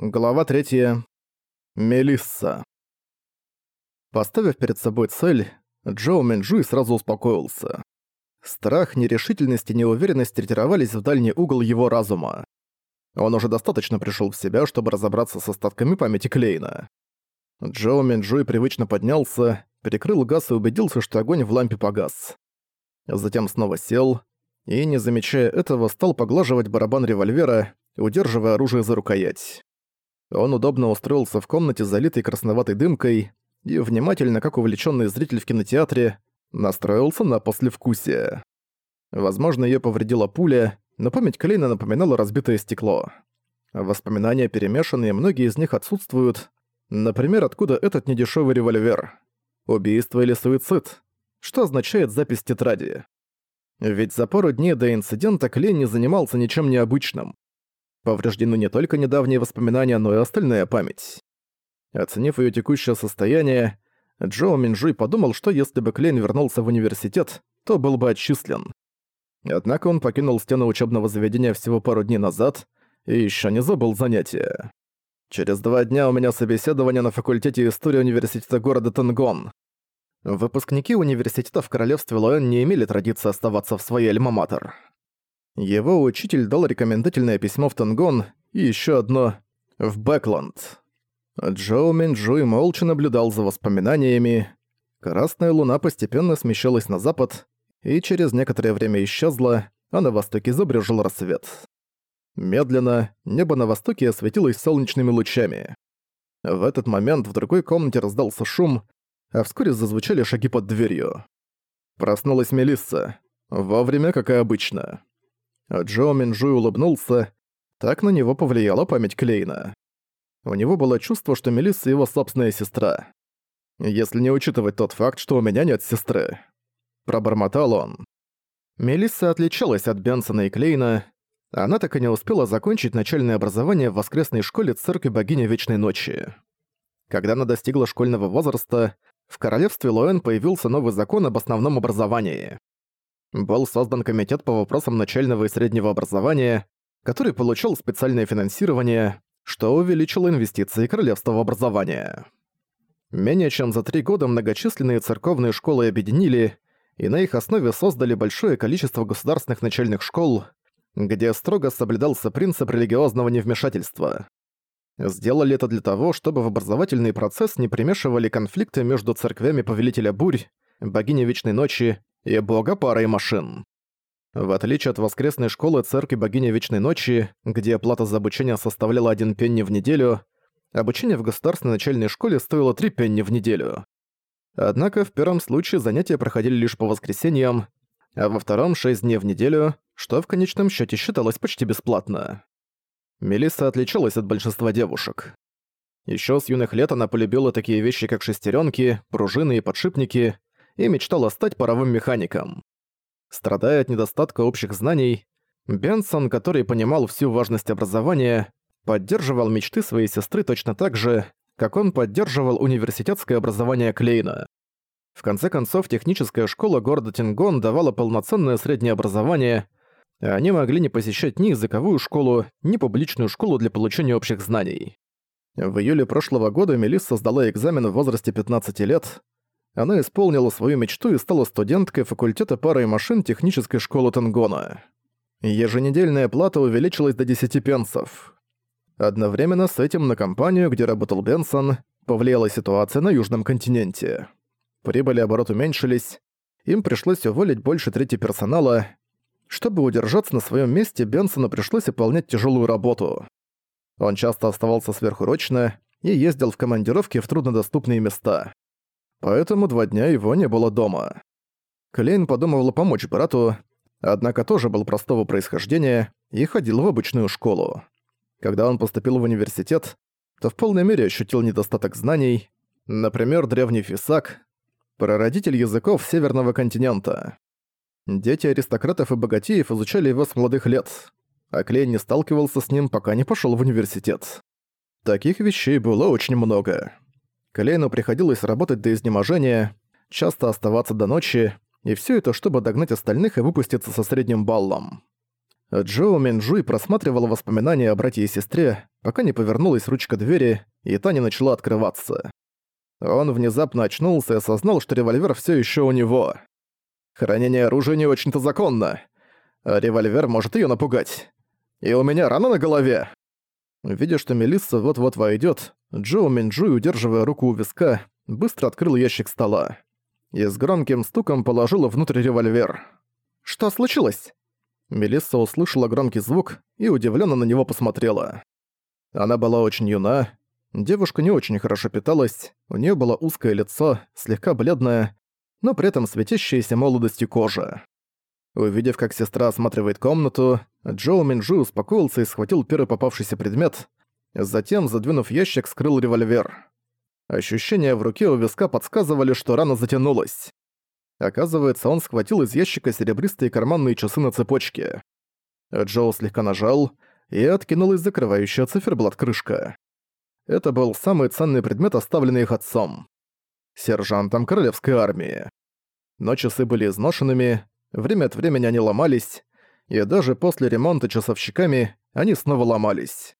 Глава 3. Мелисса. Поставив перед собой цель, Джоу Минджуй сразу успокоился. Страх, нерешительность и неуверенность ретировались в дальний угол его разума. Он уже достаточно пришел в себя, чтобы разобраться с остатками памяти Клейна. Джоу Минджуй привычно поднялся, перекрыл газ и убедился, что огонь в лампе погас. Затем снова сел и, не замечая этого, стал поглаживать барабан револьвера, удерживая оружие за рукоять. Он удобно устроился в комнате, залитой красноватой дымкой, и внимательно, как увлеченный зритель в кинотеатре, настроился на послевкусие. Возможно, ее повредила пуля, но память Клейна напоминала разбитое стекло. Воспоминания перемешаны, многие из них отсутствуют. Например, откуда этот недешевый револьвер? Убийство или суицид? Что означает запись тетради? Ведь за пару дней до инцидента Клейн не занимался ничем необычным. Повреждены не только недавние воспоминания, но и остальная память. Оценив ее текущее состояние, Джоу Минджуй подумал, что если бы Клейн вернулся в университет, то был бы отчислен. Однако он покинул стены учебного заведения всего пару дней назад и еще не забыл занятия. Через два дня у меня собеседование на факультете истории университета города Тенгон. Выпускники университета в королевстве Лоэн не имели традиции оставаться в своей альма-матер. Его учитель дал рекомендательное письмо в Тангон и еще одно в Бэкленд. Джоу Минджуй молча наблюдал за воспоминаниями. Красная луна постепенно смещалась на запад и через некоторое время исчезла, а на востоке забрежил рассвет. Медленно небо на востоке осветилось солнечными лучами. В этот момент в другой комнате раздался шум, а вскоре зазвучали шаги под дверью. Проснулась Мелисса. Вовремя, как и обычно. А Джо Минджуй улыбнулся. Так на него повлияла память Клейна. У него было чувство, что Мелисса его собственная сестра. Если не учитывать тот факт, что у меня нет сестры. Пробормотал он. Мелисса отличалась от Бенсона и Клейна. Она так и не успела закончить начальное образование в воскресной школе Церкви Богини Вечной Ночи. Когда она достигла школьного возраста, в королевстве Лоэн появился новый закон об основном образовании был создан комитет по вопросам начального и среднего образования, который получил специальное финансирование, что увеличило инвестиции королевства в образование. Менее чем за три года многочисленные церковные школы объединили и на их основе создали большое количество государственных начальных школ, где строго соблюдался принцип религиозного невмешательства. Сделали это для того, чтобы в образовательный процесс не примешивали конфликты между церквями Повелителя Бурь, Богини Вечной Ночи и бога парой машин. В отличие от воскресной школы церкви богини Вечной Ночи, где оплата за обучение составляла один пенни в неделю, обучение в государственной начальной школе стоило три пенни в неделю. Однако в первом случае занятия проходили лишь по воскресеньям, а во втором — шесть дней в неделю, что в конечном счете считалось почти бесплатно. Мелисса отличалась от большинства девушек. Еще с юных лет она полюбила такие вещи, как шестеренки, пружины и подшипники, и мечтала стать паровым механиком. Страдая от недостатка общих знаний, Бенсон, который понимал всю важность образования, поддерживал мечты своей сестры точно так же, как он поддерживал университетское образование Клейна. В конце концов, техническая школа города Тингон давала полноценное среднее образование, а они могли не посещать ни языковую школу, ни публичную школу для получения общих знаний. В июле прошлого года Мелисса сдала экзамен в возрасте 15 лет, она исполнила свою мечту и стала студенткой факультета пары и машин технической школы Тенгона. Еженедельная плата увеличилась до 10 пенсов. Одновременно с этим на компанию, где работал Бенсон, повлияла ситуация на Южном континенте. Прибыли оборот уменьшились, им пришлось уволить больше трети персонала. Чтобы удержаться на своем месте, Бенсону пришлось выполнять тяжелую работу. Он часто оставался сверхурочно и ездил в командировки в труднодоступные места поэтому два дня его не было дома. Клейн подумывал помочь брату, однако тоже был простого происхождения и ходил в обычную школу. Когда он поступил в университет, то в полной мере ощутил недостаток знаний, например, древний фисак, прародитель языков Северного континента. Дети аристократов и богатеев изучали его с молодых лет, а Клейн не сталкивался с ним, пока не пошел в университет. Таких вещей было очень много. Клейну приходилось работать до изнеможения, часто оставаться до ночи, и все это, чтобы догнать остальных и выпуститься со средним баллом. Джоу Минджуй просматривал воспоминания о брате и сестре, пока не повернулась ручка двери, и та не начала открываться. Он внезапно очнулся и осознал, что револьвер все еще у него. Хранение оружия не очень-то законно. А револьвер может ее напугать. И у меня рана на голове. Видя, что Мелисса вот-вот войдет, Джоу Минджуй, удерживая руку у виска, быстро открыл ящик стола. И с громким стуком положила внутрь револьвер. «Что случилось?» Мелисса услышала громкий звук и удивленно на него посмотрела. Она была очень юна, девушка не очень хорошо питалась, у нее было узкое лицо, слегка бледное, но при этом светящаяся молодостью кожа. Увидев, как сестра осматривает комнату, Джоу Минджи успокоился и схватил первый попавшийся предмет, затем, задвинув ящик, скрыл револьвер. Ощущения в руке у виска подсказывали, что рана затянулась. Оказывается, он схватил из ящика серебристые карманные часы на цепочке. Джоу слегка нажал, и откинулась закрывающая циферблат крышка. Это был самый ценный предмет, оставленный их отцом. Сержантом королевской армии. Но часы были изношенными, время от времени они ломались, и даже после ремонта часовщиками они снова ломались.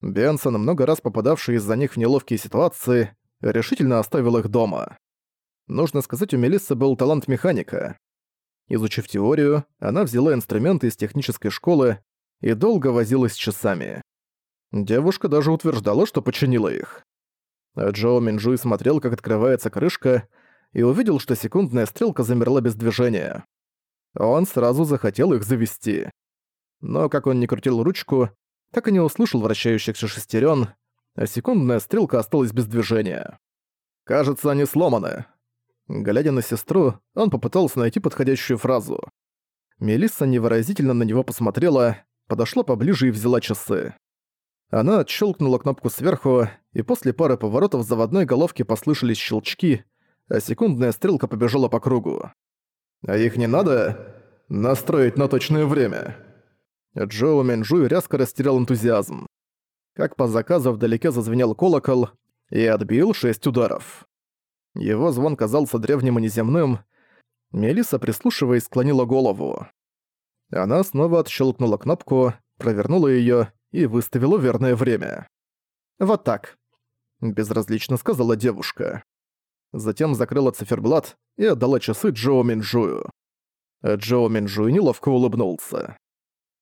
Бенсон, много раз попадавший из-за них в неловкие ситуации, решительно оставил их дома. Нужно сказать, у Мелиссы был талант механика. Изучив теорию, она взяла инструменты из технической школы и долго возилась часами. Девушка даже утверждала, что починила их. А Джоу Минджуй смотрел, как открывается крышка, и увидел, что секундная стрелка замерла без движения. Он сразу захотел их завести. Но как он не крутил ручку, так и не услышал вращающихся шестерен, а секундная стрелка осталась без движения. «Кажется, они сломаны». Глядя на сестру, он попытался найти подходящую фразу. Мелисса невыразительно на него посмотрела, подошла поближе и взяла часы. Она отщелкнула кнопку сверху, и после пары поворотов заводной головки послышались щелчки, а секундная стрелка побежала по кругу. «А их не надо настроить на точное время?» Джоу Минджуй резко растерял энтузиазм. Как по заказу вдалеке зазвенел колокол и отбил шесть ударов. Его звон казался древним и неземным. Мелиса, прислушиваясь, склонила голову. Она снова отщелкнула кнопку, провернула её и выставила верное время. «Вот так», — безразлично сказала девушка. Затем закрыла циферблат и отдала часы Джоу Минджую. Джоу Минджуй неловко улыбнулся.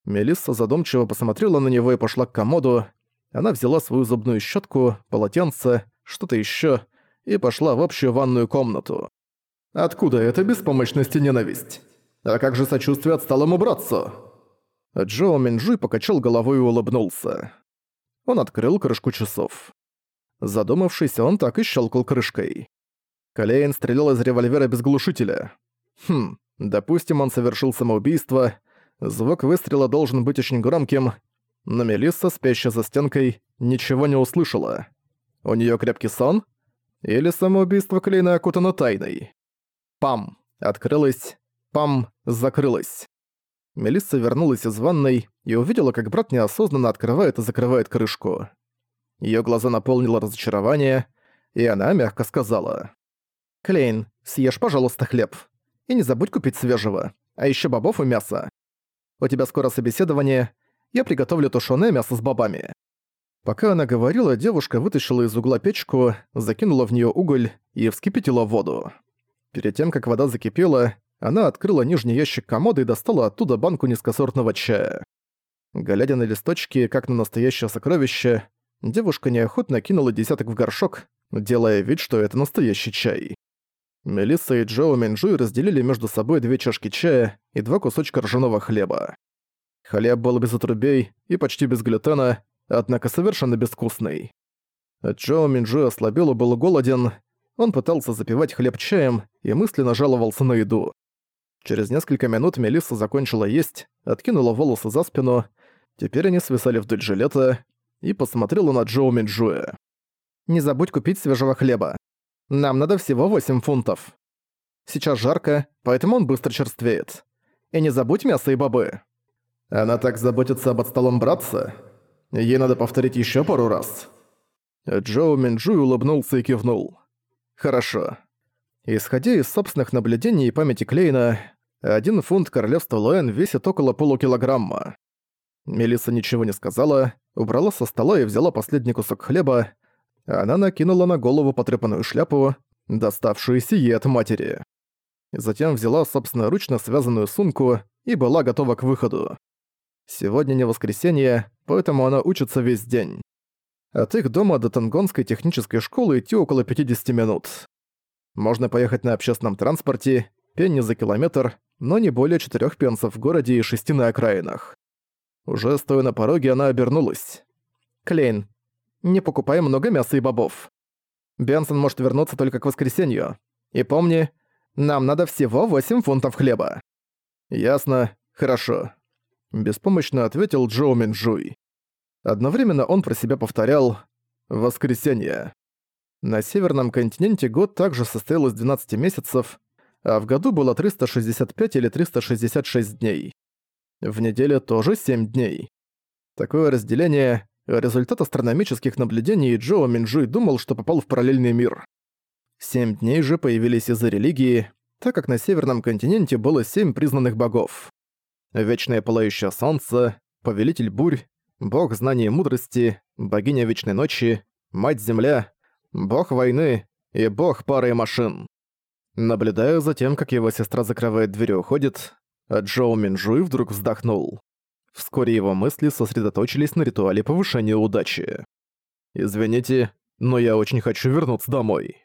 Мелисса задумчиво посмотрела на него и пошла к комоду. Она взяла свою зубную щетку, полотенце, что-то еще и пошла в общую ванную комнату. «Откуда эта беспомощность и ненависть? А как же сочувствие отсталому братцу?» Джоу Минджуй покачал головой и улыбнулся. Он открыл крышку часов. Задумавшись, он так и щелкал крышкой. Калейн стрелял из револьвера без глушителя. Хм, допустим, он совершил самоубийство, Звук выстрела должен быть очень громким, но Мелисса, спящая за стенкой, ничего не услышала. У неё крепкий сон? Или самоубийство Клейна окутано тайной? Пам! Открылась. Пам! Закрылась. Мелисса вернулась из ванной и увидела, как брат неосознанно открывает и закрывает крышку. Её глаза наполнило разочарование, и она мягко сказала. «Клейн, съешь, пожалуйста, хлеб. И не забудь купить свежего, а ещё бобов и мяса. У тебя скоро собеседование. Я приготовлю тушёное мясо с бобами». Пока она говорила, девушка вытащила из угла печку, закинула в неё уголь и вскипятила воду. Перед тем, как вода закипела, она открыла нижний ящик комода и достала оттуда банку низкосортного чая. Глядя на листочки, как на настоящее сокровище, девушка неохотно кинула десяток в горшок, делая вид, что это настоящий чай. Мелисса и Джоу Минджуй разделили между собой две чашки чая и два кусочка ржаного хлеба. Хлеб был без отрубей и почти без глютена, однако совершенно безвкусный. Джоу Минджуй ослабел и был голоден, он пытался запивать хлеб чаем и мысленно жаловался на еду. Через несколько минут Мелисса закончила есть, откинула волосы за спину, теперь они свисали вдоль жилета, и посмотрела на Джоу Минджуя. «Не забудь купить свежего хлеба. Нам надо всего 8 фунтов. Сейчас жарко, поэтому он быстро черствеет. И не забудь мясо и бобы. Она так заботится об отсталом братце. Ей надо повторить еще пару раз. Джоу Минджуй улыбнулся и кивнул. Хорошо. Исходя из собственных наблюдений и памяти Клейна, один фунт королевства Луэн весит около полукилограмма. Мелисса ничего не сказала, убрала со стола и взяла последний кусок хлеба. Она накинула на голову потрепанную шляпу, доставшуюся ей от матери. Затем взяла собственноручно связанную сумку и была готова к выходу. Сегодня не воскресенье, поэтому она учится весь день. От их дома до Тангонской технической школы идти около 50 минут. Можно поехать на общественном транспорте, пенни за километр, но не более четырех пенсов в городе и шести на окраинах. Уже стоя на пороге, она обернулась. «Клейн, не покупай много мяса и бобов. Бенсон может вернуться только к воскресенью. И помни, нам надо всего 8 фунтов хлеба». «Ясно. Хорошо», — беспомощно ответил Джоу Минджуй. Одновременно он про себя повторял «Воскресенье». На Северном континенте год также состоял из 12 месяцев, а в году было 365 или 366 дней. В неделе тоже 7 дней. Такое разделение — результат астрономических наблюдений, Джоу Минджуй думал, что попал в параллельный мир. Семь дней же появились из-за религии, так как на Северном континенте было семь признанных богов. Вечное Пылающее Солнце, Повелитель Бурь, Бог Знания и Мудрости, Богиня Вечной Ночи, Мать-Земля, Бог Войны и Бог Пары Машин. Наблюдая за тем, как его сестра закрывает дверь и уходит, Джоу Минджуй вдруг вздохнул. Вскоре его мысли сосредоточились на ритуале повышения удачи. «Извините, но я очень хочу вернуться домой».